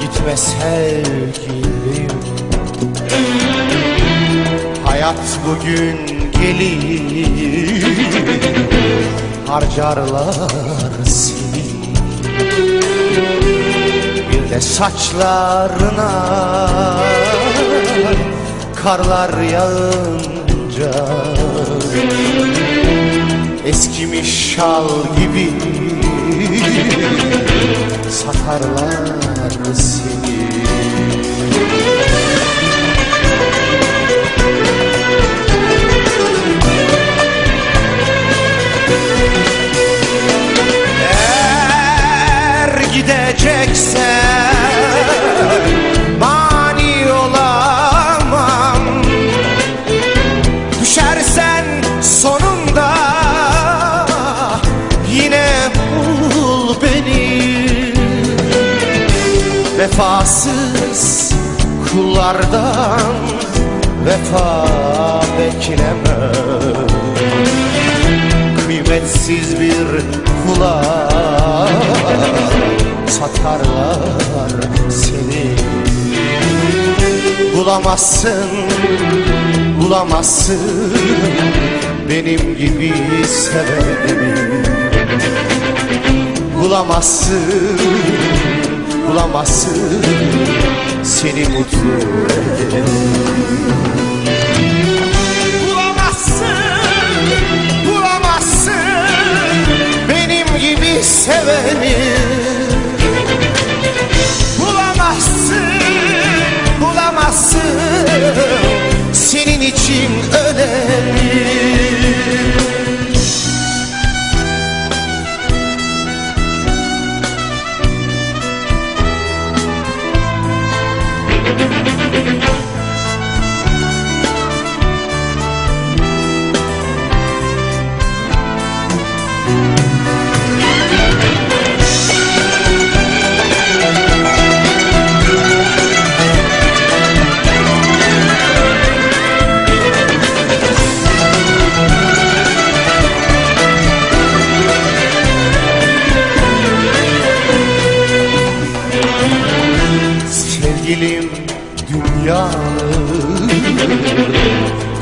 Gitmez her gün. Hayat bugün gelir. Harcarlar seni. Bir de saçlarına Karlar yağınca. Eskimiş şal gibi. Satarlar seni? Eğer Vefasız kullardan vefa bekleme Kıymetsiz bir kula satarlar seni. Bulamazsın, bulamazsın benim gibi seveni. Bulamazsın, bulamazsın seni mutlu edeni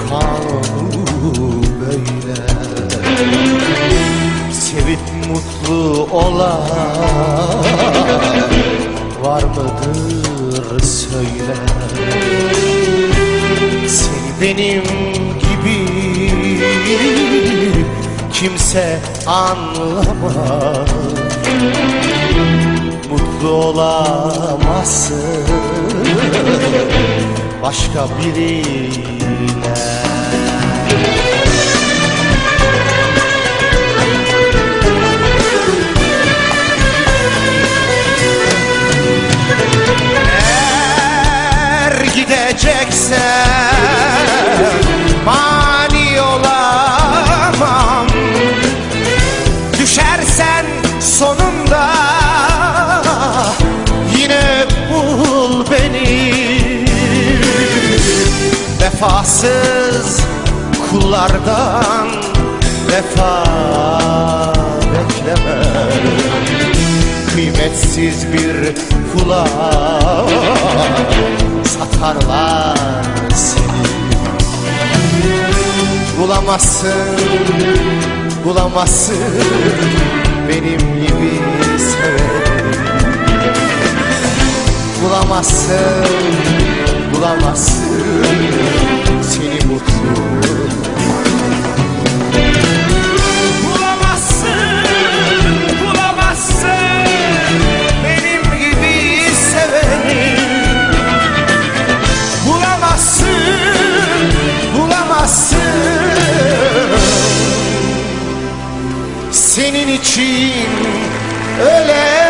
kanunu böyle Sevip mutlu olan var mıdır söyle. Seni benim gibi kimse anlamaz. Mutlu olamazsın başka biriyle. Eğer gideceksen Vefasız kullardan vefa bekleme. Kıymetsiz bir kula satarlar seni. Bulamazsın, bulamazsın benim gibi seveni Bulamazsın, bulamazsın için ölen